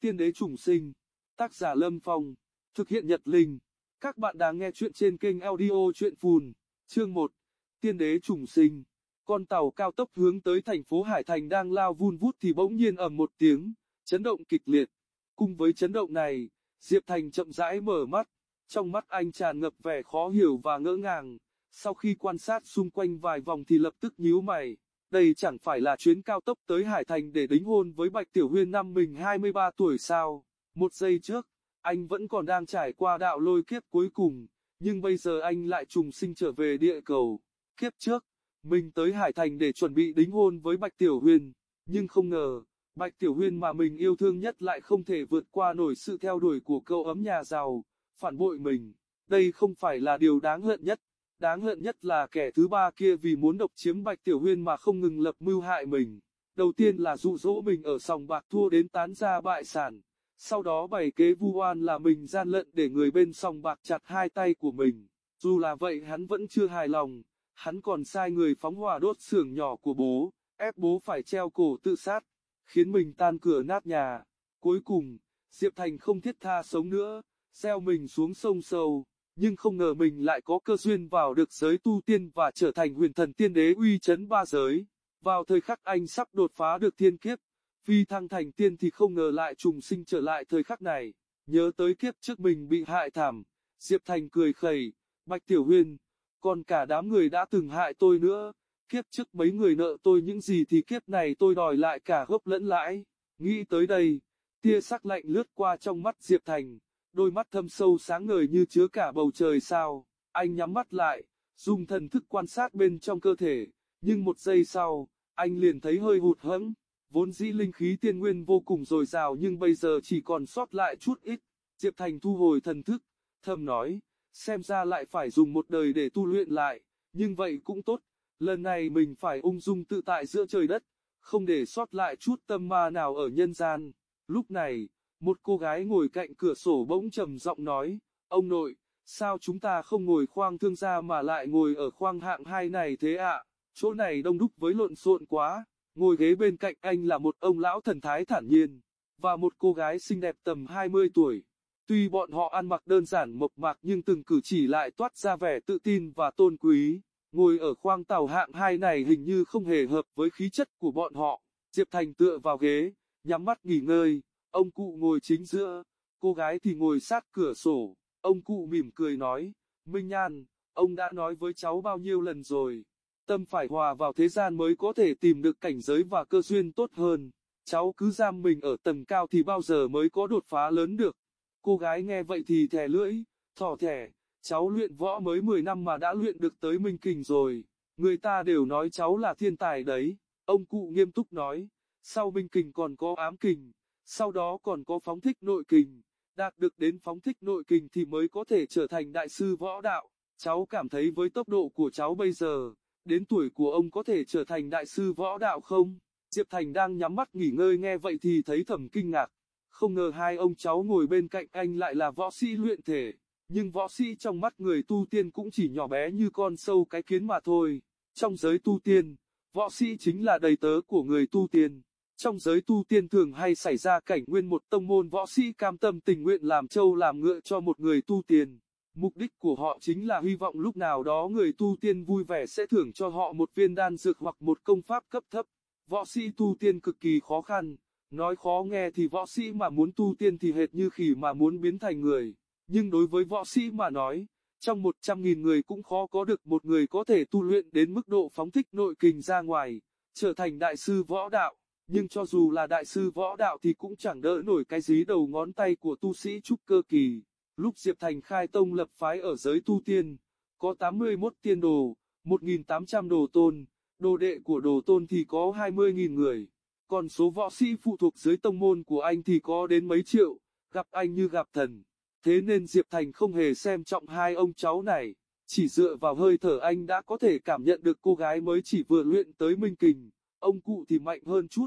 Tiên đế trùng sinh. Tác giả Lâm Phong. Thực hiện Nhật Linh. Các bạn đang nghe chuyện trên kênh audio chuyện phùn. Chương 1. Tiên đế trùng sinh. Con tàu cao tốc hướng tới thành phố Hải Thành đang lao vun vút thì bỗng nhiên ầm một tiếng, chấn động kịch liệt. Cùng với chấn động này, Diệp Thành chậm rãi mở mắt, trong mắt anh tràn ngập vẻ khó hiểu và ngỡ ngàng. Sau khi quan sát xung quanh vài vòng thì lập tức nhíu mày. Đây chẳng phải là chuyến cao tốc tới Hải Thành để đính hôn với Bạch Tiểu Huyên năm mình 23 tuổi sao? Một giây trước, anh vẫn còn đang trải qua đạo lôi kiếp cuối cùng, nhưng bây giờ anh lại trùng sinh trở về địa cầu. Kiếp trước, mình tới Hải Thành để chuẩn bị đính hôn với Bạch Tiểu Huyên, nhưng không ngờ, Bạch Tiểu Huyên mà mình yêu thương nhất lại không thể vượt qua nổi sự theo đuổi của cậu ấm nhà giàu, phản bội mình. Đây không phải là điều đáng hận nhất. Đáng hận nhất là kẻ thứ ba kia vì muốn độc chiếm Bạch Tiểu Huyên mà không ngừng lập mưu hại mình. Đầu tiên là dụ dỗ mình ở sòng bạc thua đến tán ra bại sản. Sau đó bày kế vu oan là mình gian lận để người bên sòng bạc chặt hai tay của mình. Dù là vậy hắn vẫn chưa hài lòng. Hắn còn sai người phóng hỏa đốt xưởng nhỏ của bố, ép bố phải treo cổ tự sát, khiến mình tan cửa nát nhà. Cuối cùng, Diệp Thành không thiết tha sống nữa, gieo mình xuống sông sâu nhưng không ngờ mình lại có cơ duyên vào được giới tu tiên và trở thành huyền thần tiên đế uy chấn ba giới. Vào thời khắc anh sắp đột phá được thiên kiếp, phi thăng thành tiên thì không ngờ lại trùng sinh trở lại thời khắc này. Nhớ tới kiếp trước mình bị hại thảm, Diệp Thành cười khẩy, Bạch Tiểu Huyên, còn cả đám người đã từng hại tôi nữa, kiếp trước mấy người nợ tôi những gì thì kiếp này tôi đòi lại cả gốc lẫn lãi. Nghĩ tới đây, tia sắc lạnh lướt qua trong mắt Diệp Thành đôi mắt thâm sâu sáng ngời như chứa cả bầu trời sao. Anh nhắm mắt lại, dùng thần thức quan sát bên trong cơ thể, nhưng một giây sau, anh liền thấy hơi hụt hẫng. Vốn dĩ linh khí tiên nguyên vô cùng dồi dào nhưng bây giờ chỉ còn sót lại chút ít. Diệp Thành thu hồi thần thức, thầm nói, xem ra lại phải dùng một đời để tu luyện lại, nhưng vậy cũng tốt, lần này mình phải ung dung tự tại giữa trời đất, không để sót lại chút tâm ma nào ở nhân gian. Lúc này, một cô gái ngồi cạnh cửa sổ bỗng trầm giọng nói, ông nội, sao chúng ta không ngồi khoang thương gia mà lại ngồi ở khoang hạng hai này thế ạ, chỗ này đông đúc với lộn xộn quá, ngồi ghế bên cạnh anh là một ông lão thần thái thản nhiên, và một cô gái xinh đẹp tầm 20 tuổi. Tuy bọn họ ăn mặc đơn giản mộc mạc nhưng từng cử chỉ lại toát ra vẻ tự tin và tôn quý, ngồi ở khoang tàu hạng hai này hình như không hề hợp với khí chất của bọn họ. Diệp Thành tựa vào ghế, nhắm mắt nghỉ ngơi. Ông cụ ngồi chính giữa, cô gái thì ngồi sát cửa sổ. Ông cụ mỉm cười nói, Minh Nhan, ông đã nói với cháu bao nhiêu lần rồi. Tâm phải hòa vào thế gian mới có thể tìm được cảnh giới và cơ duyên tốt hơn. Cháu cứ giam mình ở tầng cao thì bao giờ mới có đột phá lớn được. Cô gái nghe vậy thì thè lưỡi, thỏ thẻ, cháu luyện võ mới 10 năm mà đã luyện được tới minh kình rồi. Người ta đều nói cháu là thiên tài đấy. Ông cụ nghiêm túc nói, sau minh kình còn có ám kình sau đó còn có phóng thích nội kình, đạt được đến phóng thích nội kình thì mới có thể trở thành đại sư võ đạo. Cháu cảm thấy với tốc độ của cháu bây giờ, đến tuổi của ông có thể trở thành đại sư võ đạo không? Diệp Thành đang nhắm mắt nghỉ ngơi nghe vậy thì thấy thầm kinh ngạc. Không ngờ hai ông cháu ngồi bên cạnh anh lại là võ sĩ luyện thể, nhưng võ sĩ trong mắt người tu tiên cũng chỉ nhỏ bé như con sâu cái kiến mà thôi. Trong giới tu tiên, võ sĩ chính là đầy tớ của người tu tiên. Trong giới tu tiên thường hay xảy ra cảnh nguyên một tông môn võ sĩ cam tâm tình nguyện làm trâu làm ngựa cho một người tu tiên. Mục đích của họ chính là hy vọng lúc nào đó người tu tiên vui vẻ sẽ thưởng cho họ một viên đan dược hoặc một công pháp cấp thấp. Võ sĩ tu tiên cực kỳ khó khăn, nói khó nghe thì võ sĩ mà muốn tu tiên thì hệt như khỉ mà muốn biến thành người. Nhưng đối với võ sĩ mà nói, trong một trăm nghìn người cũng khó có được một người có thể tu luyện đến mức độ phóng thích nội kình ra ngoài, trở thành đại sư võ đạo nhưng cho dù là đại sư võ đạo thì cũng chẳng đỡ nổi cái dí đầu ngón tay của tu sĩ trúc cơ kỳ. Lúc Diệp Thành khai tông lập phái ở giới tu tiên, có 81 tiên đồ, 1.800 đồ tôn, đồ đệ của đồ tôn thì có 20.000 người, còn số võ sĩ phụ thuộc dưới tông môn của anh thì có đến mấy triệu, gặp anh như gặp thần. Thế nên Diệp Thành không hề xem trọng hai ông cháu này, chỉ dựa vào hơi thở anh đã có thể cảm nhận được cô gái mới chỉ vừa luyện tới minh kình ông cụ thì mạnh hơn chút,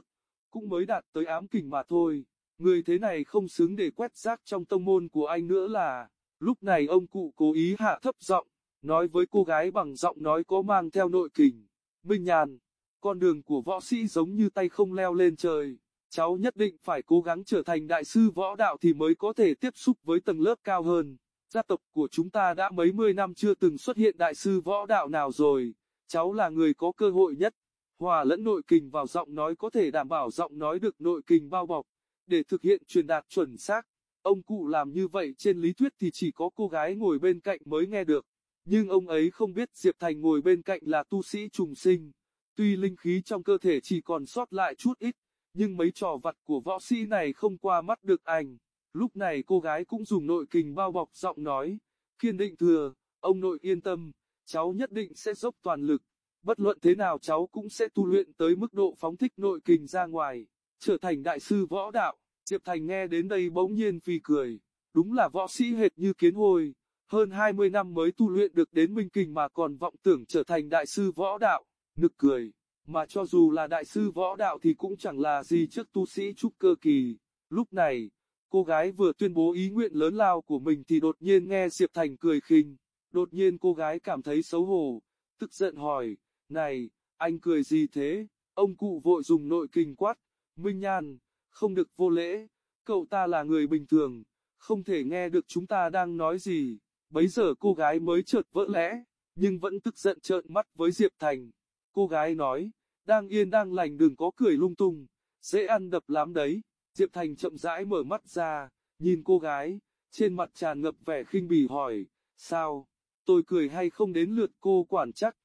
cũng mới đạt tới ám kình mà thôi. Người thế này không xứng để quét rác trong tông môn của anh nữa là, lúc này ông cụ cố ý hạ thấp giọng, nói với cô gái bằng giọng nói có mang theo nội kình. Minh nhàn, con đường của võ sĩ giống như tay không leo lên trời, cháu nhất định phải cố gắng trở thành đại sư võ đạo thì mới có thể tiếp xúc với tầng lớp cao hơn. Gia tộc của chúng ta đã mấy mươi năm chưa từng xuất hiện đại sư võ đạo nào rồi, cháu là người có cơ hội nhất. Hòa lẫn nội kình vào giọng nói có thể đảm bảo giọng nói được nội kình bao bọc, để thực hiện truyền đạt chuẩn xác. Ông cụ làm như vậy trên lý thuyết thì chỉ có cô gái ngồi bên cạnh mới nghe được. Nhưng ông ấy không biết Diệp Thành ngồi bên cạnh là tu sĩ trùng sinh. Tuy linh khí trong cơ thể chỉ còn sót lại chút ít, nhưng mấy trò vặt của võ sĩ này không qua mắt được anh. Lúc này cô gái cũng dùng nội kình bao bọc giọng nói, kiên định thừa, ông nội yên tâm, cháu nhất định sẽ dốc toàn lực, bất luận thế nào cháu cũng sẽ tu luyện tới mức độ phóng thích nội kình ra ngoài, trở thành đại sư võ đạo. Diệp Thành nghe đến đây bỗng nhiên phì cười, đúng là võ sĩ hệt như kiến hồi, hơn 20 năm mới tu luyện được đến minh kình mà còn vọng tưởng trở thành đại sư võ đạo, nực cười, mà cho dù là đại sư võ đạo thì cũng chẳng là gì trước tu sĩ trúc cơ kỳ. Lúc này, cô gái vừa tuyên bố ý nguyện lớn lao của mình thì đột nhiên nghe Diệp Thành cười khinh, đột nhiên cô gái cảm thấy xấu hổ, tức giận hỏi, này, anh cười gì thế, ông cụ vội dùng nội kinh quát, Minh Nhan, không được vô lễ, cậu ta là người bình thường, không thể nghe được chúng ta đang nói gì. Bấy giờ cô gái mới chợt vỡ lẽ, nhưng vẫn tức giận trợn mắt với Diệp Thành. Cô gái nói, đang yên đang lành đừng có cười lung tung, dễ ăn đập lắm đấy. Diệp Thành chậm rãi mở mắt ra, nhìn cô gái, trên mặt tràn ngập vẻ khinh bỉ hỏi, sao, tôi cười hay không đến lượt cô quản chắc.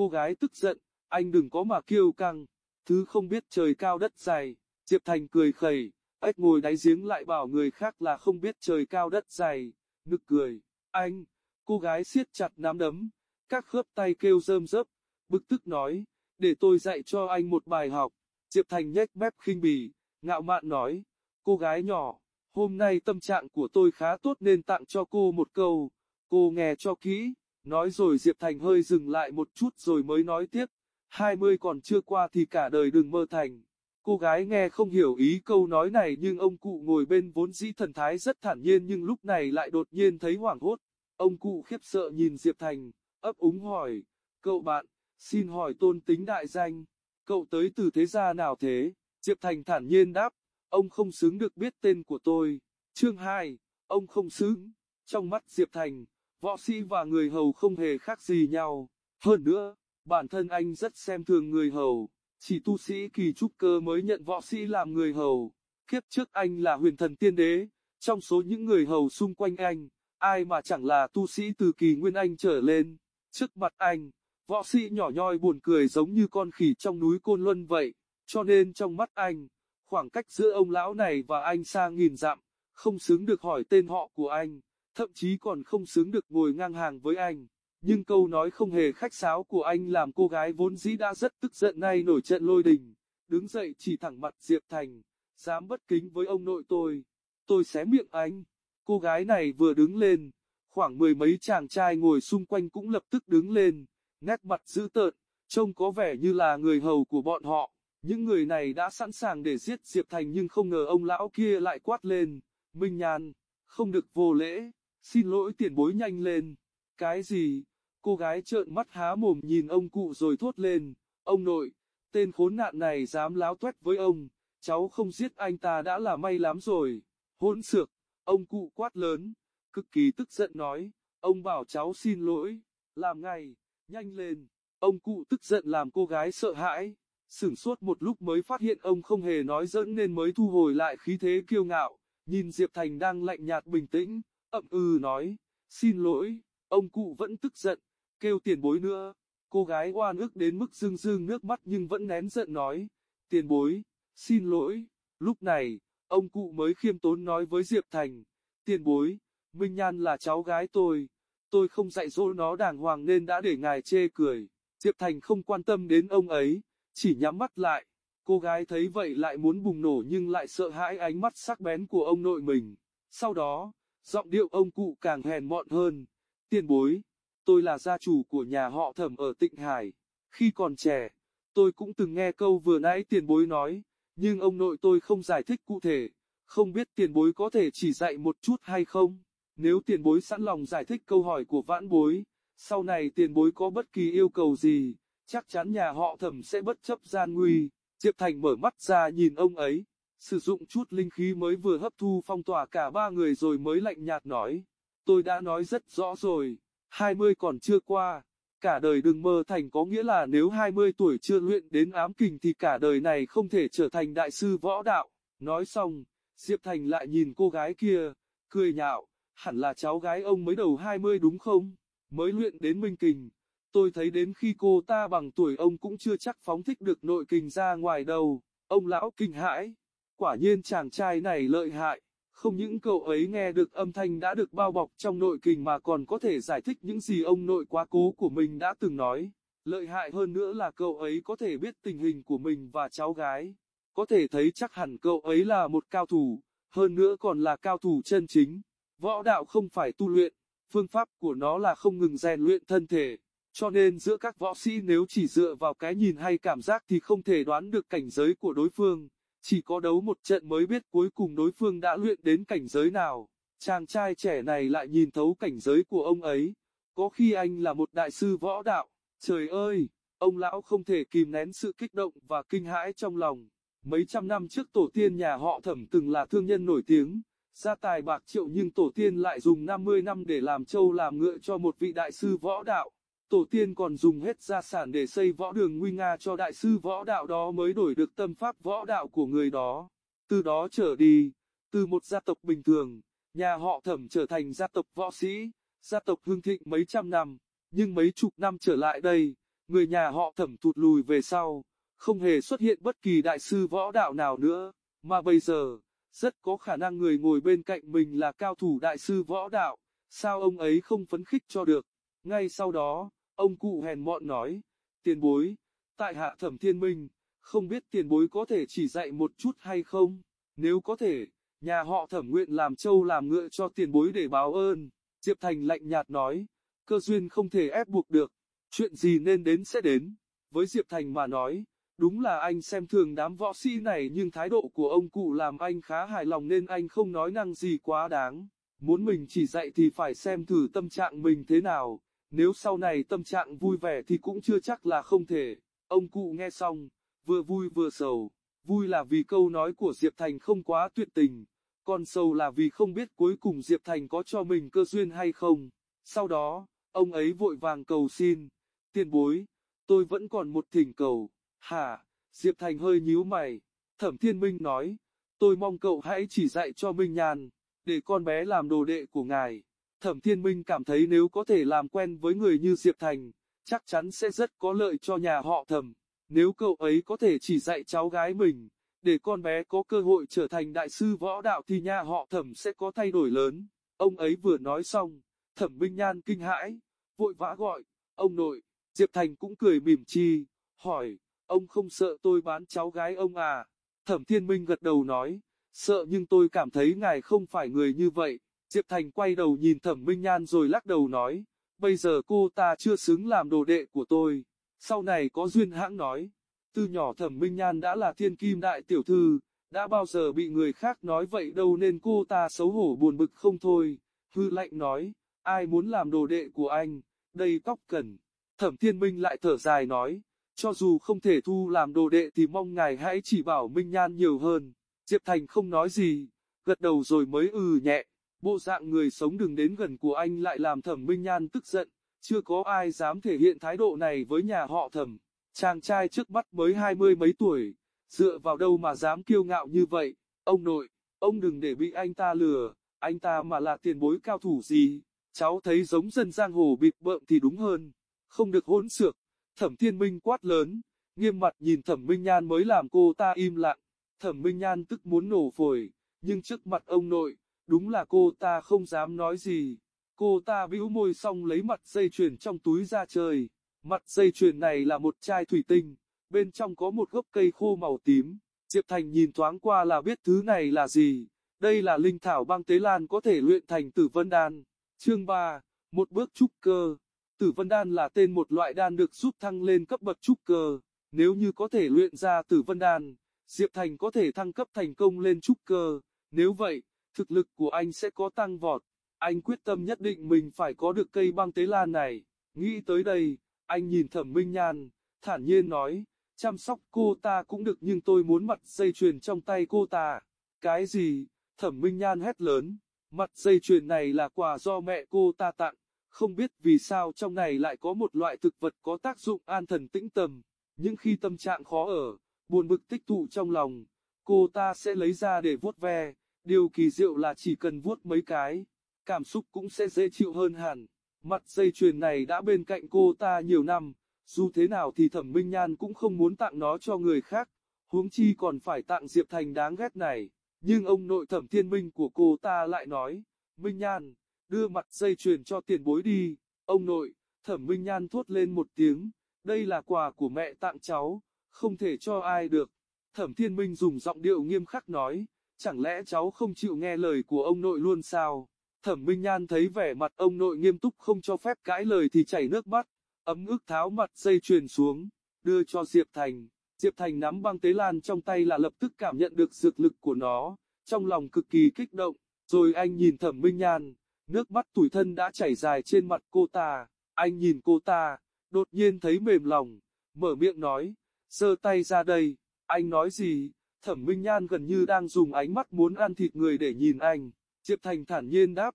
Cô gái tức giận, anh đừng có mà kêu căng, thứ không biết trời cao đất dày. Diệp Thành cười khẩy, ếch ngồi đáy giếng lại bảo người khác là không biết trời cao đất dày, nực cười. Anh, cô gái siết chặt nắm đấm, các khớp tay kêu rơm rớp, bực tức nói, để tôi dạy cho anh một bài học. Diệp Thành nhếch mép khinh bỉ, ngạo mạn nói, cô gái nhỏ, hôm nay tâm trạng của tôi khá tốt nên tặng cho cô một câu, cô nghe cho kỹ. Nói rồi Diệp Thành hơi dừng lại một chút rồi mới nói tiếp, 20 còn chưa qua thì cả đời đừng mơ thành. Cô gái nghe không hiểu ý câu nói này nhưng ông cụ ngồi bên vốn dĩ thần thái rất thản nhiên nhưng lúc này lại đột nhiên thấy hoảng hốt. Ông cụ khiếp sợ nhìn Diệp Thành, ấp úng hỏi, cậu bạn, xin hỏi tôn tính đại danh, cậu tới từ thế gia nào thế? Diệp Thành thản nhiên đáp, ông không xứng được biết tên của tôi. Chương 2, ông không xứng. Trong mắt Diệp Thành, võ sĩ và người hầu không hề khác gì nhau. Hơn nữa, bản thân anh rất xem thường người hầu. Chỉ tu sĩ kỳ trúc cơ mới nhận võ sĩ làm người hầu. Kiếp trước anh là huyền thần tiên đế, trong số những người hầu xung quanh anh, ai mà chẳng là tu sĩ từ kỳ nguyên anh trở lên. Trước mặt anh, võ sĩ nhỏ nhoi buồn cười giống như con khỉ trong núi Côn Luân vậy, cho nên trong mắt anh, khoảng cách giữa ông lão này và anh xa nghìn dặm, không xứng được hỏi tên họ của anh, thậm chí còn không xứng được ngồi ngang hàng với anh. Nhưng câu nói không hề khách sáo của anh làm cô gái vốn dĩ đã rất tức giận nay nổi trận lôi đình, đứng dậy chỉ thẳng mặt Diệp Thành, dám bất kính với ông nội tôi, tôi xé miệng anh. Cô gái này vừa đứng lên, khoảng mười mấy chàng trai ngồi xung quanh cũng lập tức đứng lên, nét mặt dữ tợn, trông có vẻ như là người hầu của bọn họ. Những người này đã sẵn sàng để giết Diệp Thành nhưng không ngờ ông lão kia lại quát lên, Minh nhàn không được vô lễ, xin lỗi tiền bối nhanh lên. Cái gì? Cô gái trợn mắt há mồm nhìn ông cụ rồi thốt lên, ông nội, tên khốn nạn này dám láo tuét với ông, cháu không giết anh ta đã là may lắm rồi. Hỗn xược, ông cụ quát lớn, cực kỳ tức giận nói, ông bảo cháu xin lỗi, làm ngay, nhanh lên. Ông cụ tức giận làm cô gái sợ hãi, sửng sốt một lúc mới phát hiện ông không hề nói dẫn nên mới thu hồi lại khí thế kiêu ngạo, nhìn Diệp Thành đang lạnh nhạt bình tĩnh, ậm ừ nói, xin lỗi, ông cụ vẫn tức giận, kêu tiền bối nữa. Cô gái oan ức đến mức rưng rưng nước mắt nhưng vẫn nén giận nói, tiền bối, xin lỗi. Lúc này, ông cụ mới khiêm tốn nói với Diệp Thành, tiền bối, Minh Nhan là cháu gái tôi, tôi không dạy dỗ nó đàng hoàng nên đã để ngài chê cười. Diệp Thành không quan tâm đến ông ấy, chỉ nhắm mắt lại. Cô gái thấy vậy lại muốn bùng nổ nhưng lại sợ hãi ánh mắt sắc bén của ông nội mình. Sau đó, giọng điệu ông cụ càng hèn mọn hơn. Tiền bối, tôi là gia chủ của nhà họ thẩm ở Tịnh Hải. Khi còn trẻ, tôi cũng từng nghe câu vừa nãy tiền bối nói, nhưng ông nội tôi không giải thích cụ thể, không biết tiền bối có thể chỉ dạy một chút hay không. Nếu tiền bối sẵn lòng giải thích câu hỏi của vãn bối, sau này tiền bối có bất kỳ yêu cầu gì, chắc chắn nhà họ thẩm sẽ bất chấp gian nguy. Diệp Thành mở mắt ra nhìn ông ấy, sử dụng chút linh khí mới vừa hấp thu phong tỏa cả ba người rồi mới lạnh nhạt nói. Tôi đã nói rất rõ rồi, 20 còn chưa qua, cả đời đừng mơ thành có nghĩa là nếu 20 tuổi chưa luyện đến ám kình thì cả đời này không thể trở thành đại sư võ đạo. Nói xong, Diệp Thành lại nhìn cô gái kia, cười nhạo, hẳn là cháu gái ông mới đầu 20 đúng không? Mới luyện đến minh kình. Tôi thấy đến khi cô ta bằng tuổi ông cũng chưa chắc phóng thích được nội kình ra ngoài đâu. Ông lão kinh hãi. Quả nhiên chàng trai này lợi hại. Không những cậu ấy nghe được âm thanh đã được bao bọc trong nội kình mà còn có thể giải thích những gì ông nội quá cố của mình đã từng nói. Lợi hại hơn nữa là cậu ấy có thể biết tình hình của mình và cháu gái. Có thể thấy chắc hẳn cậu ấy là một cao thủ, hơn nữa còn là cao thủ chân chính. Võ đạo không phải tu luyện, phương pháp của nó là không ngừng rèn luyện thân thể. Cho nên giữa các võ sĩ nếu chỉ dựa vào cái nhìn hay cảm giác thì không thể đoán được cảnh giới của đối phương. Chỉ có đấu một trận mới biết cuối cùng đối phương đã luyện đến cảnh giới nào. Chàng trai trẻ này lại nhìn thấu cảnh giới của ông ấy. Có khi anh là một đại sư võ đạo. Trời ơi, ông lão không thể kìm nén sự kích động và kinh hãi trong lòng. Mấy trăm năm trước tổ tiên nhà họ thẩm từng là thương nhân nổi tiếng, gia tài bạc triệu nhưng tổ tiên lại dùng 50 năm để làm trâu làm ngựa cho một vị đại sư võ đạo. Tổ tiên còn dùng hết gia sản để xây võ đường nguy nga cho đại sư võ đạo đó mới đổi được tâm pháp võ đạo của người đó. Từ đó trở đi, từ một gia tộc bình thường, nhà họ thẩm trở thành gia tộc võ sĩ, gia tộc hương thịnh mấy trăm năm, nhưng mấy chục năm trở lại đây, người nhà họ thẩm tụt lùi về sau, không hề xuất hiện bất kỳ đại sư võ đạo nào nữa, mà bây giờ, rất có khả năng người ngồi bên cạnh mình là cao thủ đại sư võ đạo, sao ông ấy không phấn khích cho được. Ngay sau đó, ông cụ hèn mọn nói, tiền bối, tại hạ thẩm thiên minh, không biết tiền bối có thể chỉ dạy một chút hay không, nếu có thể, nhà họ thẩm nguyện làm trâu làm ngựa cho tiền bối để báo ơn. Diệp Thành lạnh nhạt nói, cơ duyên không thể ép buộc được, chuyện gì nên đến sẽ đến. Với Diệp Thành mà nói, Đúng là anh xem thường đám võ sĩ này nhưng thái độ của ông cụ làm anh khá hài lòng nên anh không nói năng gì quá đáng. Muốn mình chỉ dạy thì phải xem thử tâm trạng mình thế nào, nếu sau này tâm trạng vui vẻ thì cũng chưa chắc là không thể. Ông cụ nghe xong, vừa vui vừa sầu, vui là vì câu nói của Diệp Thành không quá tuyệt tình, còn sầu là vì không biết cuối cùng Diệp Thành có cho mình cơ duyên hay không. Sau đó, ông ấy vội vàng cầu xin, tiền bối, tôi vẫn còn một thỉnh cầu. Hả? Diệp Thành hơi nhíu mày. Thẩm Thiên Minh nói, tôi mong cậu hãy chỉ dạy cho Minh Nhàn, để con bé làm đồ đệ của ngài. Thẩm Thiên Minh cảm thấy nếu có thể làm quen với người như Diệp Thành, chắc chắn sẽ rất có lợi cho nhà họ thẩm. Nếu cậu ấy có thể chỉ dạy cháu gái mình, để con bé có cơ hội trở thành đại sư võ đạo thì nhà họ thẩm sẽ có thay đổi lớn. Ông ấy vừa nói xong, thẩm Minh Nhan kinh hãi, vội vã gọi, ông nội, Diệp Thành cũng cười mỉm chi, hỏi, Ông không sợ tôi bán cháu gái ông à? Thẩm Thiên Minh gật đầu nói, sợ nhưng tôi cảm thấy ngài không phải người như vậy. Diệp Thành quay đầu nhìn Thẩm Minh Nhan rồi lắc đầu nói, bây giờ cô ta chưa xứng làm đồ đệ của tôi. Sau này có duyên hãng nói, từ nhỏ Thẩm Minh Nhan đã là thiên kim đại tiểu thư, đã bao giờ bị người khác nói vậy đâu nên cô ta xấu hổ buồn bực không thôi. Hư lạnh nói, ai muốn làm đồ đệ của anh, đây tóc cần. Thẩm Thiên Minh lại thở dài nói, cho dù không thể thu làm đồ đệ thì mong ngài hãy chỉ bảo Minh Nhan nhiều hơn. Diệp Thành không nói gì, gật đầu rồi mới ừ nhẹ. Bộ dạng người sống đừng đến gần của anh lại làm thẩm Minh Nhan tức giận, chưa có ai dám thể hiện thái độ này với nhà họ thẩm. Chàng trai trước mắt mới hai mươi mấy tuổi, dựa vào đâu mà dám kiêu ngạo như vậy, ông nội, ông đừng để bị anh ta lừa, anh ta mà là tiền bối cao thủ gì, cháu thấy giống dân giang hồ bịp bợm thì đúng hơn, không được hỗn xược. Thẩm Thiên Minh quát lớn, nghiêm mặt nhìn Thẩm Minh Nhan mới làm cô ta im lặng. Thẩm Minh Nhan tức muốn nổ phổi, nhưng trước mặt ông nội, đúng là cô ta không dám nói gì. Cô ta bĩu môi xong lấy mặt dây chuyền trong túi ra chơi. Mặt dây chuyền này là một chai thủy tinh, bên trong có một gốc cây khô màu tím. Diệp Thành nhìn thoáng qua là biết thứ này là gì. Đây là linh thảo băng tế lan có thể luyện thành tử vân đan. Chương 3, một bước trúc cơ. Tử vân đan là tên một loại đan được giúp thăng lên cấp bậc trúc cơ. Nếu như có thể luyện ra tử vân đan, Diệp Thành có thể thăng cấp thành công lên trúc cơ. Nếu vậy, thực lực của anh sẽ có tăng vọt. Anh quyết tâm nhất định mình phải có được cây băng tế lan này. Nghĩ tới đây, anh nhìn thẩm minh nhan, thản nhiên nói, chăm sóc cô ta cũng được nhưng tôi muốn mặt dây chuyền trong tay cô ta. Cái gì? Thẩm Minh Nhan hét lớn. Mặt dây chuyền này là quà do mẹ cô ta tặng. Không biết vì sao trong này lại có một loại thực vật có tác dụng an thần tĩnh tâm. Nhưng khi tâm trạng khó ở, buồn bực tích tụ trong lòng, cô ta sẽ lấy ra để vuốt ve. Điều kỳ diệu là chỉ cần vuốt mấy cái, cảm xúc cũng sẽ dễ chịu hơn hẳn. Mặt dây chuyền này đã bên cạnh cô ta nhiều năm, dù thế nào thì Thẩm Minh Nhan cũng không muốn tặng nó cho người khác, huống chi còn phải tặng Diệp Thành đáng ghét này. Nhưng ông nội Thẩm Thiên Minh của cô ta lại nói, Minh Nhan, đưa mặt dây chuyền cho tiền bối đi. Ông nội, Thẩm Minh Nhan thốt lên một tiếng, đây là quà của mẹ tặng cháu, không thể cho ai được. Thẩm Thiên Minh dùng giọng điệu nghiêm khắc nói, chẳng lẽ cháu không chịu nghe lời của ông nội luôn sao? Thẩm Minh Nhan thấy vẻ mặt ông nội nghiêm túc không cho phép cãi lời thì chảy nước mắt, ấm ức tháo mặt dây chuyền xuống, đưa cho Diệp Thành. Diệp Thành nắm băng tế lan trong tay là lập tức cảm nhận được dược lực của nó, trong lòng cực kỳ kích động, rồi anh nhìn Thẩm Minh Nhan, nước mắt tủi thân đã chảy dài trên mặt cô ta, anh nhìn cô ta, đột nhiên thấy mềm lòng, mở miệng nói, giơ tay ra đây, anh nói gì, Thẩm Minh Nhan gần như đang dùng ánh mắt muốn ăn thịt người để nhìn anh. Diệp Thành thản nhiên đáp,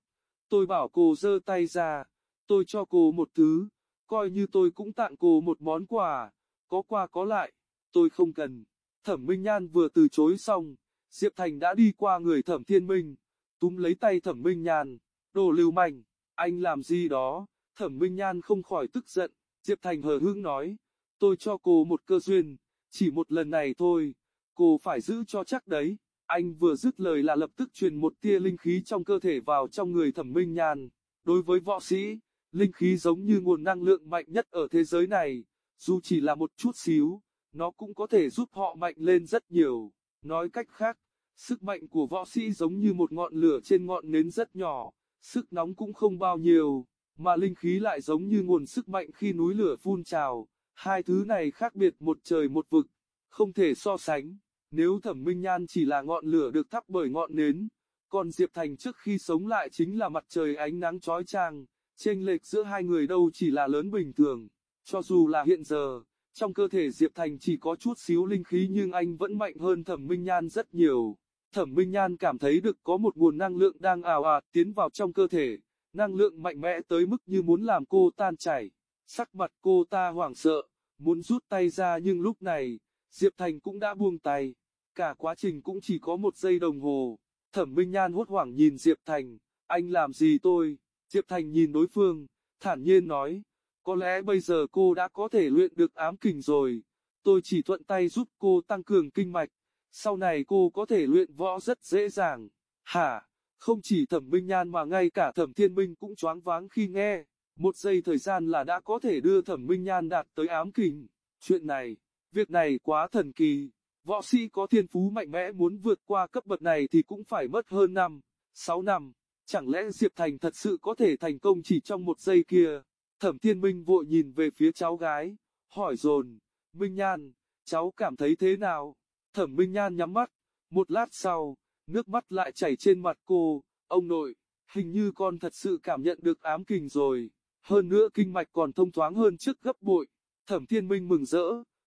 tôi bảo cô giơ tay ra, tôi cho cô một thứ, coi như tôi cũng tặng cô một món quà, có qua có lại, tôi không cần. Thẩm Minh Nhan vừa từ chối xong, Diệp Thành đã đi qua người Thẩm Thiên Minh, túm lấy tay Thẩm Minh Nhan, đồ lưu manh, anh làm gì đó, Thẩm Minh Nhan không khỏi tức giận, Diệp Thành hờ hững nói, tôi cho cô một cơ duyên, chỉ một lần này thôi, cô phải giữ cho chắc đấy. Anh vừa dứt lời là lập tức truyền một tia linh khí trong cơ thể vào trong người thẩm minh nhàn. Đối với võ sĩ, linh khí giống như nguồn năng lượng mạnh nhất ở thế giới này, dù chỉ là một chút xíu, nó cũng có thể giúp họ mạnh lên rất nhiều. Nói cách khác, sức mạnh của võ sĩ giống như một ngọn lửa trên ngọn nến rất nhỏ, sức nóng cũng không bao nhiêu, mà linh khí lại giống như nguồn sức mạnh khi núi lửa phun trào. Hai thứ này khác biệt một trời một vực, không thể so sánh. Nếu thẩm minh nhan chỉ là ngọn lửa được thắp bởi ngọn nến, còn Diệp Thành trước khi sống lại chính là mặt trời ánh nắng chói chang, chênh lệch giữa hai người đâu chỉ là lớn bình thường. Cho dù là hiện giờ, trong cơ thể Diệp Thành chỉ có chút xíu linh khí nhưng anh vẫn mạnh hơn thẩm minh nhan rất nhiều. Thẩm minh nhan cảm thấy được có một nguồn năng lượng đang ào ạt tiến vào trong cơ thể, năng lượng mạnh mẽ tới mức như muốn làm cô tan chảy. Sắc mặt cô ta hoảng sợ, muốn rút tay ra nhưng lúc này, Diệp Thành cũng đã buông tay. Cả quá trình cũng chỉ có một giây đồng hồ. Thẩm Minh Nhan hốt hoảng nhìn Diệp Thành, anh làm gì tôi? Diệp Thành nhìn đối phương, thản nhiên nói, có lẽ bây giờ cô đã có thể luyện được ám kình rồi. Tôi chỉ thuận tay giúp cô tăng cường kinh mạch, sau này cô có thể luyện võ rất dễ dàng. Hả? Không chỉ Thẩm Minh Nhan mà ngay cả Thẩm Thiên Minh cũng choáng váng khi nghe. Một giây thời gian là đã có thể đưa Thẩm Minh Nhan đạt tới ám kình. Chuyện này, việc này quá thần kỳ. Võ sĩ có thiên phú mạnh mẽ muốn vượt qua cấp bậc này thì cũng phải mất hơn 5, 6 năm. Chẳng lẽ Diệp Thành thật sự có thể thành công chỉ trong một giây kia? Thẩm Thiên Minh vội nhìn về phía cháu gái, hỏi dồn, Minh Nhan, cháu cảm thấy thế nào? Thẩm Minh Nhan nhắm mắt, một lát sau, nước mắt lại chảy trên mặt cô, ông nội, hình như con thật sự cảm nhận được ám kình rồi, hơn nữa kinh mạch còn thông thoáng hơn trước gấp bội. Thẩm Thiên Minh mừng rỡ,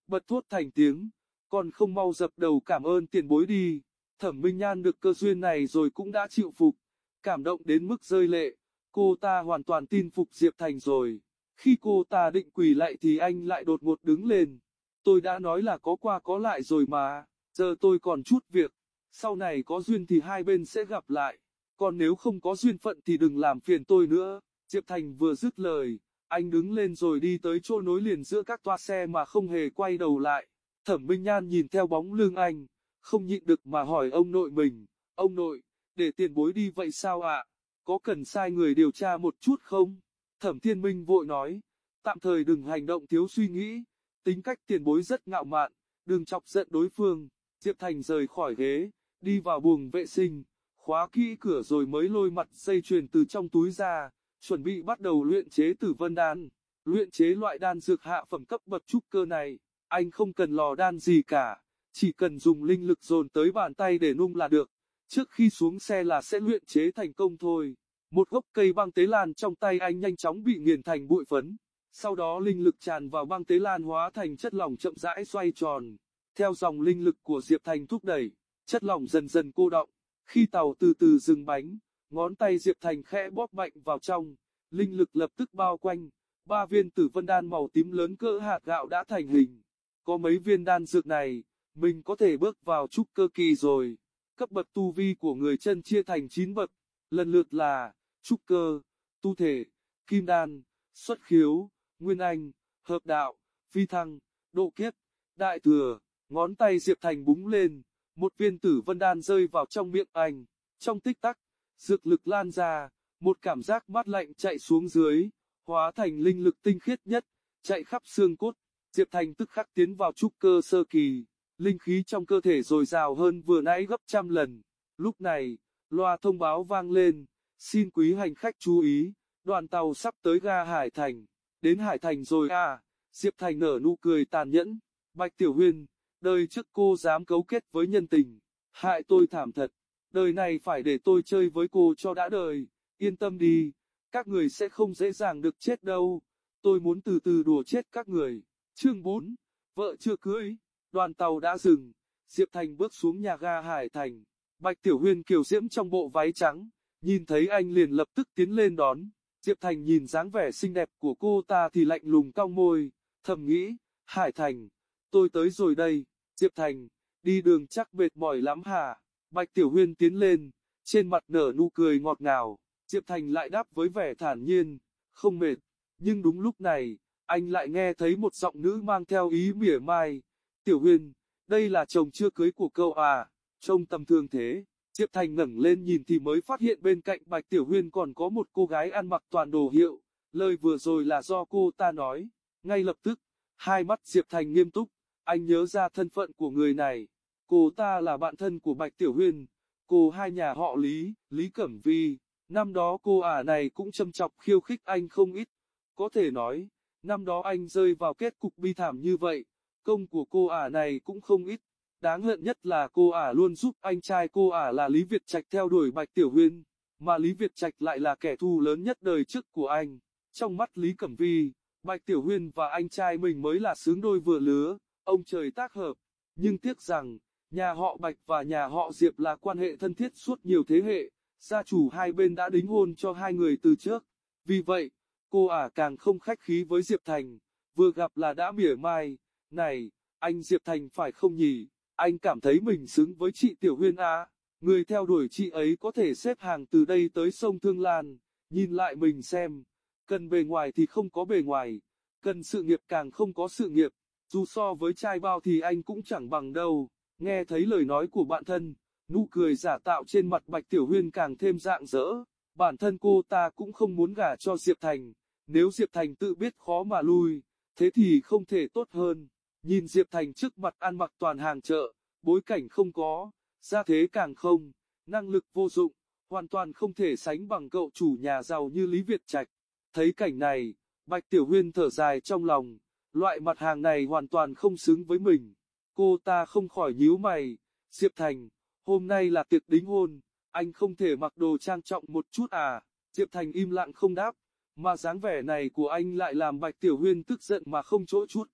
bật thốt thành tiếng, còn không mau dập đầu cảm ơn tiền bối đi. Thẩm Minh Nhan được cơ duyên này rồi cũng đã chịu phục, cảm động đến mức rơi lệ, cô ta hoàn toàn tin phục Diệp Thành rồi. Khi cô ta định quỳ lại thì anh lại đột ngột đứng lên. Tôi đã nói là có qua có lại rồi mà, giờ tôi còn chút việc, sau này có duyên thì hai bên sẽ gặp lại, còn nếu không có duyên phận thì đừng làm phiền tôi nữa. Diệp Thành vừa dứt lời, anh đứng lên rồi đi tới chỗ nối liền giữa các toa xe mà không hề quay đầu lại. Thẩm Minh Nhan nhìn theo bóng lưng anh, không nhịn được mà hỏi ông nội mình, ông nội, để tiền bối đi vậy sao ạ? Có cần sai người điều tra một chút không? Thẩm Thiên Minh vội nói, tạm thời đừng hành động thiếu suy nghĩ, tính cách tiền bối rất ngạo mạn, đừng chọc giận đối phương. Diệp Thành rời khỏi ghế, đi vào buồng vệ sinh, khóa kỹ cửa rồi mới lôi mặt dây chuyền từ trong túi ra, chuẩn bị bắt đầu luyện chế tử vân đan. Luyện chế loại đan dược hạ phẩm cấp bậc trúc cơ này, anh không cần lò đan gì cả, chỉ cần dùng linh lực dồn tới bàn tay để nung là được. Trước khi xuống xe là sẽ luyện chế thành công thôi. Một gốc cây băng tế lan trong tay anh nhanh chóng bị nghiền thành bụi phấn. Sau đó linh lực tràn vào băng tế lan hóa thành chất lỏng chậm rãi xoay tròn. Theo dòng linh lực của Diệp Thành thúc đẩy, chất lỏng dần dần cô động. Khi tàu từ từ dừng bánh, ngón tay Diệp Thành khẽ bóp mạnh vào trong, linh lực lập tức bao quanh. Ba viên tử vân đan màu tím lớn cỡ hạt gạo đã thành hình. Có mấy viên đan dược này, mình có thể bước vào trúc cơ kỳ rồi. Cấp bậc tu vi của người chân chia thành 9 bậc, lần lượt là trúc cơ, tu thể, kim đan, xuất khiếu, nguyên anh, hợp đạo, phi thăng, độ kiếp, đại thừa, ngón tay Diệp Thành búng lên, một viên tử vân đan rơi vào trong miệng anh, trong tích tắc, dược lực lan ra, một cảm giác mát lạnh chạy xuống dưới, hóa thành linh lực tinh khiết nhất, chạy khắp xương cốt, Diệp Thành tức khắc tiến vào trúc cơ sơ kỳ, linh khí trong cơ thể dồi dào hơn vừa nãy gấp trăm lần, lúc này, loa thông báo vang lên, xin quý hành khách chú ý, đoàn tàu sắp tới ga Hải Thành. Đến Hải Thành rồi à, Diệp Thành nở nụ cười tàn nhẫn, Bạch Tiểu Huyên, đời trước cô dám cấu kết với nhân tình, hại tôi thảm thật, đời này phải để tôi chơi với cô cho đã đời, yên tâm đi, các người sẽ không dễ dàng được chết đâu, tôi muốn từ từ đùa chết các người. Chương 4, vợ chưa cưới, đoàn tàu đã dừng, Diệp Thành bước xuống nhà ga Hải Thành, Bạch Tiểu Huyên kiều diễm trong bộ váy trắng, nhìn thấy anh liền lập tức tiến lên đón. Diệp Thành nhìn dáng vẻ xinh đẹp của cô ta thì lạnh lùng cong môi, thầm nghĩ, Hải Thành, tôi tới rồi đây, Diệp Thành, đi đường chắc mệt mỏi lắm hả? Bạch Tiểu Huyên tiến lên, trên mặt nở nụ cười ngọt ngào, Diệp Thành lại đáp với vẻ thản nhiên, không mệt, nhưng đúng lúc này, anh lại nghe thấy một giọng nữ mang theo ý mỉa mai, Tiểu Huyên, đây là chồng chưa cưới của cậu à, trông tầm thường thế. Diệp Thành ngẩng lên nhìn thì mới phát hiện bên cạnh Bạch Tiểu Huyên còn có một cô gái ăn mặc toàn đồ hiệu, lời vừa rồi là do cô ta nói. Ngay lập tức, hai mắt Diệp Thành nghiêm túc, anh nhớ ra thân phận của người này. Cô ta là bạn thân của Bạch Tiểu Huyên, cô hai nhà họ Lý, Lý Cẩm Vi. Năm đó cô ả này cũng châm chọc khiêu khích anh không ít. Có thể nói, năm đó anh rơi vào kết cục bi thảm như vậy, công của cô ả này cũng không ít. Đáng hận nhất là cô ả luôn giúp anh trai cô ả là Lý Việt Trạch theo đuổi Bạch Tiểu Huyên, mà Lý Việt Trạch lại là kẻ thù lớn nhất đời trước của anh. Trong mắt Lý Cẩm Vi, Bạch Tiểu Huyên và anh trai mình mới là sướng đôi vừa lứa, ông trời tác hợp. Nhưng tiếc rằng, nhà họ Bạch và nhà họ Diệp là quan hệ thân thiết suốt nhiều thế hệ, gia chủ hai bên đã đính hôn cho hai người từ trước. Vì vậy, cô ả càng không khách khí với Diệp Thành, vừa gặp là đã mỉa mai, này, anh Diệp Thành phải không nhỉ? Anh cảm thấy mình xứng với chị Tiểu Huyên à, người theo đuổi chị ấy có thể xếp hàng từ đây tới sông Thương Lan, nhìn lại mình xem, cần bề ngoài thì không có bề ngoài, cần sự nghiệp càng không có sự nghiệp, dù so với trai bao thì anh cũng chẳng bằng đâu, nghe thấy lời nói của bạn thân, nụ cười giả tạo trên mặt Bạch Tiểu Huyên càng thêm dạng dỡ, bản thân cô ta cũng không muốn gả cho Diệp Thành, nếu Diệp Thành tự biết khó mà lui, thế thì không thể tốt hơn. Nhìn Diệp Thành trước mặt ăn mặc toàn hàng chợ, bối cảnh không có, gia thế càng không, năng lực vô dụng, hoàn toàn không thể sánh bằng cậu chủ nhà giàu như Lý Việt Trạch. Thấy cảnh này, Bạch Tiểu Huyên thở dài trong lòng, loại mặt hàng này hoàn toàn không xứng với mình. Cô ta không khỏi nhíu mày, Diệp Thành, hôm nay là tiệc đính hôn, anh không thể mặc đồ trang trọng một chút à, Diệp Thành im lặng không đáp, mà dáng vẻ này của anh lại làm Bạch Tiểu Huyên tức giận mà không chỗ chút.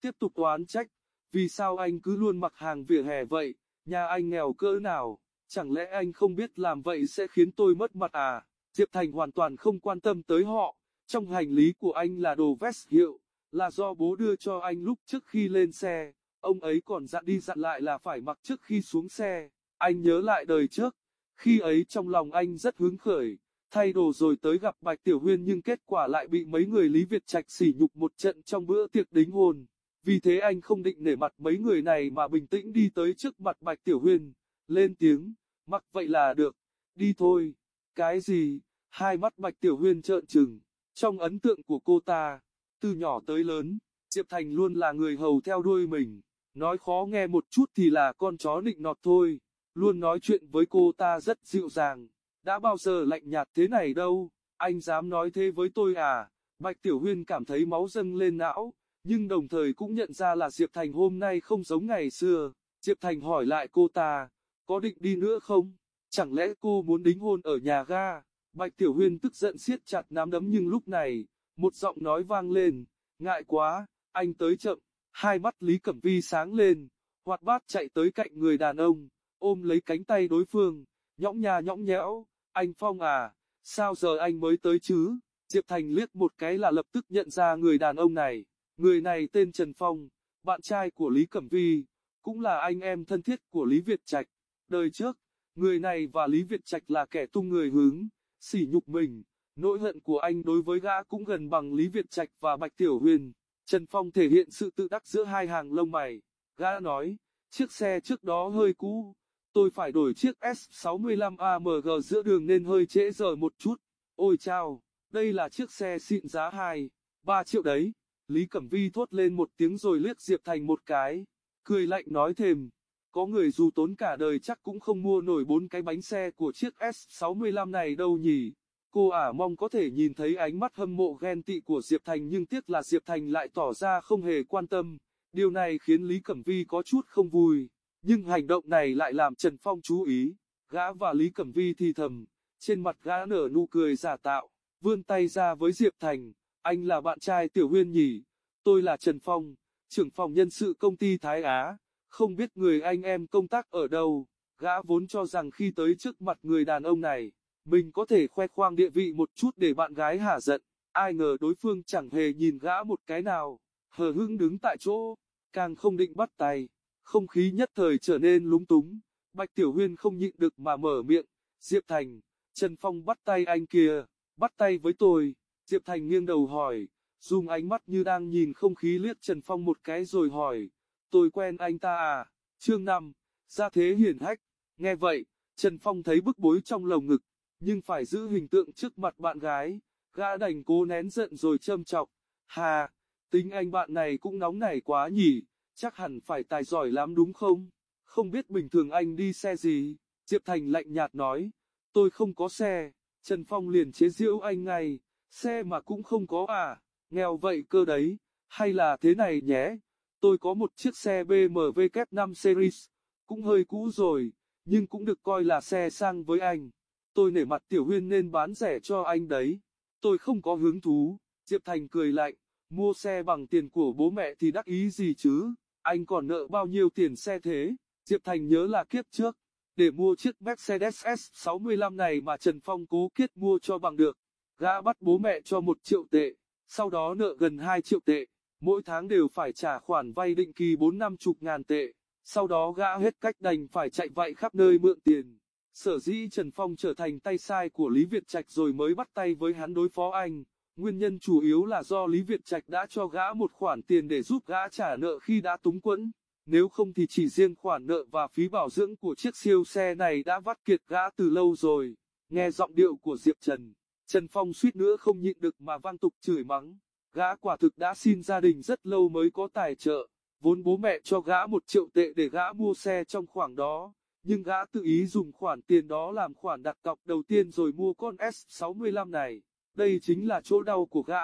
Tiếp tục oán trách, vì sao anh cứ luôn mặc hàng vỉa hè vậy, nhà anh nghèo cỡ nào, chẳng lẽ anh không biết làm vậy sẽ khiến tôi mất mặt à, Diệp Thành hoàn toàn không quan tâm tới họ, trong hành lý của anh là đồ vest hiệu, là do bố đưa cho anh lúc trước khi lên xe, ông ấy còn dặn đi dặn lại là phải mặc trước khi xuống xe, anh nhớ lại đời trước, khi ấy trong lòng anh rất hứng khởi, thay đồ rồi tới gặp Bạch Tiểu Huyên nhưng kết quả lại bị mấy người Lý Việt Trạch sỉ nhục một trận trong bữa tiệc đính hôn. Vì thế anh không định nể mặt mấy người này mà bình tĩnh đi tới trước mặt Bạch Tiểu Huyên, lên tiếng, mặc vậy là được, đi thôi. Cái gì? Hai mắt Bạch Tiểu Huyên trợn trừng, trong ấn tượng của cô ta, từ nhỏ tới lớn, Diệp Thành luôn là người hầu theo đuôi mình, nói khó nghe một chút thì là con chó nịnh nọt thôi, luôn nói chuyện với cô ta rất dịu dàng, đã bao giờ lạnh nhạt thế này đâu, anh dám nói thế với tôi à, Bạch Tiểu Huyên cảm thấy máu dâng lên não, nhưng đồng thời cũng nhận ra là Diệp Thành hôm nay không giống ngày xưa. Diệp Thành hỏi lại cô ta, có định đi nữa không? Chẳng lẽ cô muốn đính hôn ở nhà ga? Bạch Tiểu Huyên tức giận siết chặt nắm đấm nhưng lúc này, một giọng nói vang lên, ngại quá, anh tới chậm, hai mắt Lý Cẩm Vi sáng lên, hoạt bát chạy tới cạnh người đàn ông, ôm lấy cánh tay đối phương, nhõng nha nhõng nhẽo, anh Phong à, sao giờ anh mới tới chứ? Diệp Thành liếc một cái là lập tức nhận ra người đàn ông này, người này tên Trần Phong, bạn trai của Lý Cẩm Vi, cũng là anh em thân thiết của Lý Việt Trạch. Đời trước, người này và Lý Việt Trạch là kẻ tung người hướng, sỉ nhục mình, nỗi hận của anh đối với gã cũng gần bằng Lý Việt Trạch và Bạch Tiểu Huyền. Trần Phong thể hiện sự tự đắc giữa hai hàng lông mày, gã nói, chiếc xe trước đó hơi cũ, tôi phải đổi chiếc S65 AMG giữa đường nên hơi trễ giờ một chút, ôi chao, đây là chiếc xe xịn giá 2, 3 triệu đấy, Lý Cẩm Vi thốt lên một tiếng rồi liếc Diệp Thành một cái, cười lạnh nói thêm, có người dù tốn cả đời chắc cũng không mua nổi bốn cái bánh xe của chiếc S65 này đâu nhỉ. Cô ả mong có thể nhìn thấy ánh mắt hâm mộ ghen tị của Diệp Thành nhưng tiếc là Diệp Thành lại tỏ ra không hề quan tâm. Điều này khiến Lý Cẩm Vi có chút không vui, nhưng hành động này lại làm Trần Phong chú ý. Gã và Lý Cẩm Vi thì thầm, trên mặt gã nở nụ cười giả tạo, vươn tay ra với Diệp Thành, anh là bạn trai Tiểu Huyên nhỉ, tôi là Trần Phong, trưởng phòng nhân sự công ty Thái Á, không biết người anh em công tác ở đâu, gã vốn cho rằng khi tới trước mặt người đàn ông này, mình có thể khoe khoang địa vị một chút để bạn gái hả giận, ai ngờ đối phương chẳng hề nhìn gã một cái nào, hờ hững đứng tại chỗ, càng không định bắt tay, không khí nhất thời trở nên lúng túng, Bạch Tiểu Huyên không nhịn được mà mở miệng, Diệp Thành, Trần Phong bắt tay anh kia, bắt tay với tôi, Diệp Thành nghiêng đầu hỏi, dùng ánh mắt như đang nhìn không khí liếc Trần Phong một cái rồi hỏi, tôi quen anh ta à, chương 5, ra thế hiển hách, nghe vậy, Trần Phong thấy bức bối trong lồng ngực, nhưng phải giữ hình tượng trước mặt bạn gái, gã đành cố nén giận rồi châm chọc, hà, tính anh bạn này cũng nóng nảy quá nhỉ, chắc hẳn phải tài giỏi lắm đúng không, không biết bình thường anh đi xe gì, Diệp Thành lạnh nhạt nói, tôi không có xe, Trần Phong liền chế giễu anh ngay, xe mà cũng không có à, nghèo vậy cơ đấy, hay là thế này nhé, tôi có một chiếc xe BMW K5 Series, cũng hơi cũ rồi, nhưng cũng được coi là xe sang với anh. Tôi nể mặt Tiểu Huyên nên bán rẻ cho anh đấy. Tôi không có hứng thú. Diệp Thành cười lạnh, mua xe bằng tiền của bố mẹ thì đắc ý gì chứ, anh còn nợ bao nhiêu tiền xe thế. Diệp Thành nhớ là kiếp trước, để mua chiếc Mercedes S65 này mà Trần Phong cố kiết mua cho bằng được. Gã bắt bố mẹ cho một triệu tệ, sau đó nợ gần 2 triệu tệ mỗi tháng đều phải trả khoản vay định kỳ bốn năm chục ngàn tệ, sau đó gã hết cách đành phải chạy vạy khắp nơi mượn tiền. Sở dĩ Trần Phong trở thành tay sai của Lý Việt Trạch rồi mới bắt tay với hắn đối phó anh, nguyên nhân chủ yếu là do Lý Việt Trạch đã cho gã một khoản tiền để giúp gã trả nợ khi đã túng quẫn, nếu không thì chỉ riêng khoản nợ và phí bảo dưỡng của chiếc siêu xe này đã vắt kiệt gã từ lâu rồi. Nghe giọng điệu của Diệp Trần, Trần Phong suýt nữa không nhịn được mà vang tục chửi mắng. Gã quả thực đã xin gia đình rất lâu mới có tài trợ, vốn bố mẹ cho gã một triệu tệ để gã mua xe trong khoảng đó, nhưng gã tự ý dùng khoản tiền đó làm khoản đặt cọc đầu tiên rồi mua con S65 này. Đây chính là chỗ đau của gã,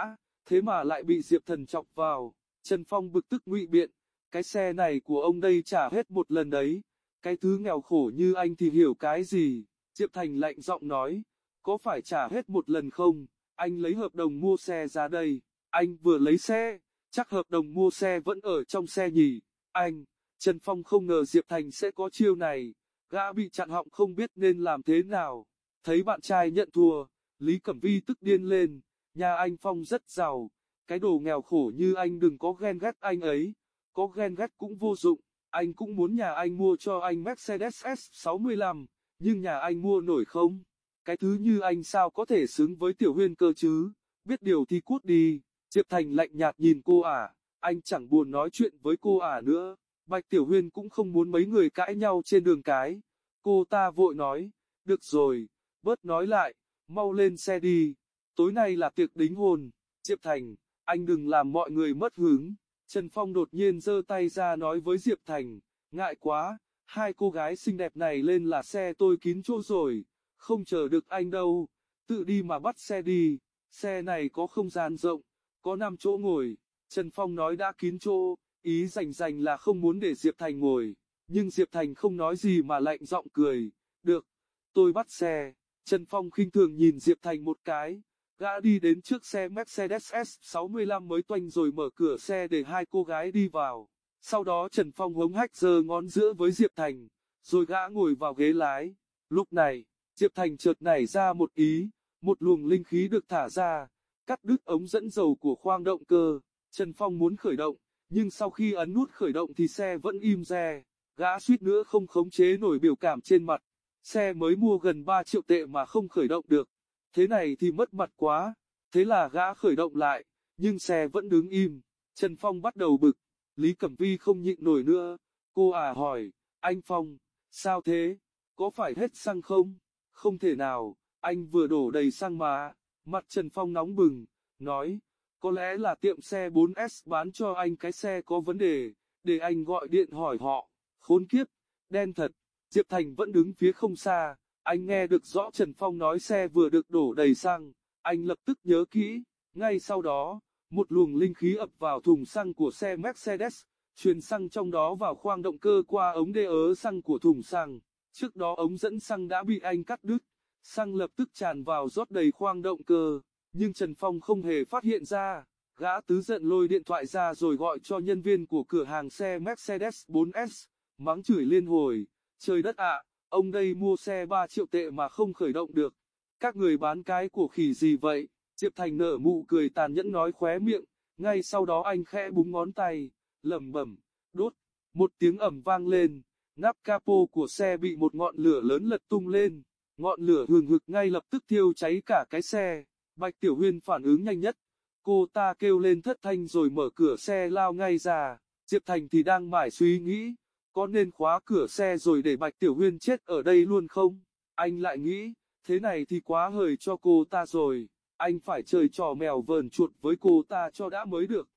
thế mà lại bị Diệp Thần chọc vào. Trần Phong bực tức ngụy biện, cái xe này của ông đây trả hết một lần đấy, cái thứ nghèo khổ như anh thì hiểu cái gì. Diệp Thành lạnh giọng nói, có phải trả hết một lần không, anh lấy hợp đồng mua xe ra đây. Anh vừa lấy xe, chắc hợp đồng mua xe vẫn ở trong xe nhỉ. Anh, Trần Phong không ngờ Diệp Thành sẽ có chiêu này, gã bị chặn họng không biết nên làm thế nào. Thấy bạn trai nhận thua, Lý Cẩm Vi tức điên lên, nhà anh Phong rất giàu, cái đồ nghèo khổ như anh đừng có ghen ghét anh ấy, có ghen ghét cũng vô dụng, anh cũng muốn nhà anh mua cho anh Mercedes S65, nhưng nhà anh mua nổi không? Cái thứ như anh sao có thể xứng với tiểu huyên cơ chứ, biết điều thì cút đi. Diệp Thành lạnh nhạt nhìn cô ả, anh chẳng buồn nói chuyện với cô ả nữa. Bạch Tiểu Huyên cũng không muốn mấy người cãi nhau trên đường cái. Cô ta vội nói, được rồi, bớt nói lại, mau lên xe đi. Tối nay là tiệc đính hôn. Diệp Thành, anh đừng làm mọi người mất hứng. Trần Phong đột nhiên giơ tay ra nói với Diệp Thành, ngại quá, hai cô gái xinh đẹp này lên là xe tôi kín chỗ rồi, không chờ được anh đâu, tự đi mà bắt xe đi, xe này có không gian rộng, có 5 chỗ ngồi, Trần Phong nói đã kín chỗ, ý rành rành là không muốn để Diệp Thành ngồi, nhưng Diệp Thành không nói gì mà lạnh giọng cười, được, tôi bắt xe, Trần Phong khinh thường nhìn Diệp Thành một cái, Gã đi đến trước xe Mercedes S65 mới toanh rồi mở cửa xe để hai cô gái đi vào. Sau đó Trần Phong hống hách giơ ngón giữa với Diệp Thành, rồi gã ngồi vào ghế lái. Lúc này, Diệp Thành chợt nảy ra một ý, một luồng linh khí được thả ra, cắt đứt ống dẫn dầu của khoang động cơ. Trần Phong muốn khởi động, nhưng sau khi ấn nút khởi động thì xe vẫn im re, gã suýt nữa không khống chế nổi biểu cảm trên mặt. Xe mới mua gần 3 triệu tệ mà không khởi động được, thế này thì mất mặt quá, thế là gã khởi động lại, nhưng xe vẫn đứng im. Trần Phong bắt đầu bực, Lý Cẩm Vi không nhịn nổi nữa, cô à hỏi, anh Phong, sao thế, có phải hết xăng không? Không thể nào, anh vừa đổ đầy xăng mà, mặt Trần Phong nóng bừng, nói, có lẽ là tiệm xe 4S bán cho anh cái xe có vấn đề, để anh gọi điện hỏi họ, khốn kiếp, đen thật, Diệp Thành vẫn đứng phía không xa, anh nghe được rõ Trần Phong nói xe vừa được đổ đầy xăng, anh lập tức nhớ kỹ, ngay sau đó, một luồng linh khí ập vào thùng xăng của xe Mercedes, truyền xăng trong đó vào khoang động cơ qua ống đê ớ xăng của thùng xăng. Trước đó ống dẫn xăng đã bị anh cắt đứt, xăng lập tức tràn vào rót đầy khoang động cơ, nhưng Trần Phong không hề phát hiện ra. Gã tứ giận lôi điện thoại ra rồi gọi cho nhân viên của cửa hàng xe Mercedes 4S, mắng chửi liên hồi, trời đất ạ, ông đây mua xe 3 triệu tệ mà không khởi động được. Các người bán cái của khỉ gì vậy? Diệp Thành nở mụ cười tàn nhẫn nói khóe miệng, ngay sau đó anh khẽ búng ngón tay, lẩm bẩm, đốt, một tiếng ầm vang lên, nắp capo của xe bị một ngọn lửa lớn lật tung lên, ngọn lửa hừng hực ngay lập tức thiêu cháy cả cái xe, Bạch Tiểu Huyên phản ứng nhanh nhất, cô ta kêu lên thất thanh rồi mở cửa xe lao ngay ra, Diệp Thành thì đang mải suy nghĩ, có nên khóa cửa xe rồi để Bạch Tiểu Huyên chết ở đây luôn không? Anh lại nghĩ, thế này thì quá hời cho cô ta rồi, anh phải chơi trò mèo vờn chuột với cô ta cho đã mới được.